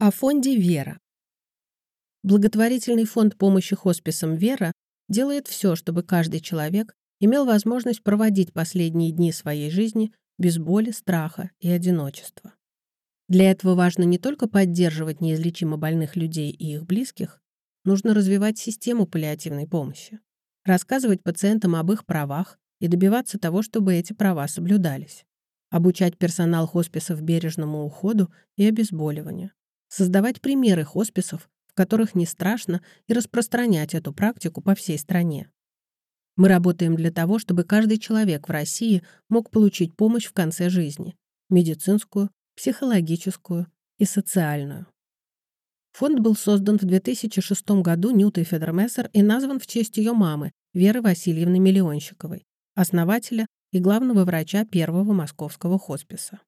О фонде «Вера». Благотворительный фонд помощи хосписам «Вера» делает все, чтобы каждый человек имел возможность проводить последние дни своей жизни без боли, страха и одиночества. Для этого важно не только поддерживать неизлечимо больных людей и их близких, нужно развивать систему паллиативной помощи, рассказывать пациентам об их правах и добиваться того, чтобы эти права соблюдались, обучать персонал хосписов бережному уходу и обезболиванию, создавать примеры хосписов, в которых не страшно, и распространять эту практику по всей стране. Мы работаем для того, чтобы каждый человек в России мог получить помощь в конце жизни – медицинскую, психологическую и социальную. Фонд был создан в 2006 году Нютой Федермессер и назван в честь ее мамы, Веры Васильевны Миллионщиковой, основателя и главного врача первого московского хосписа.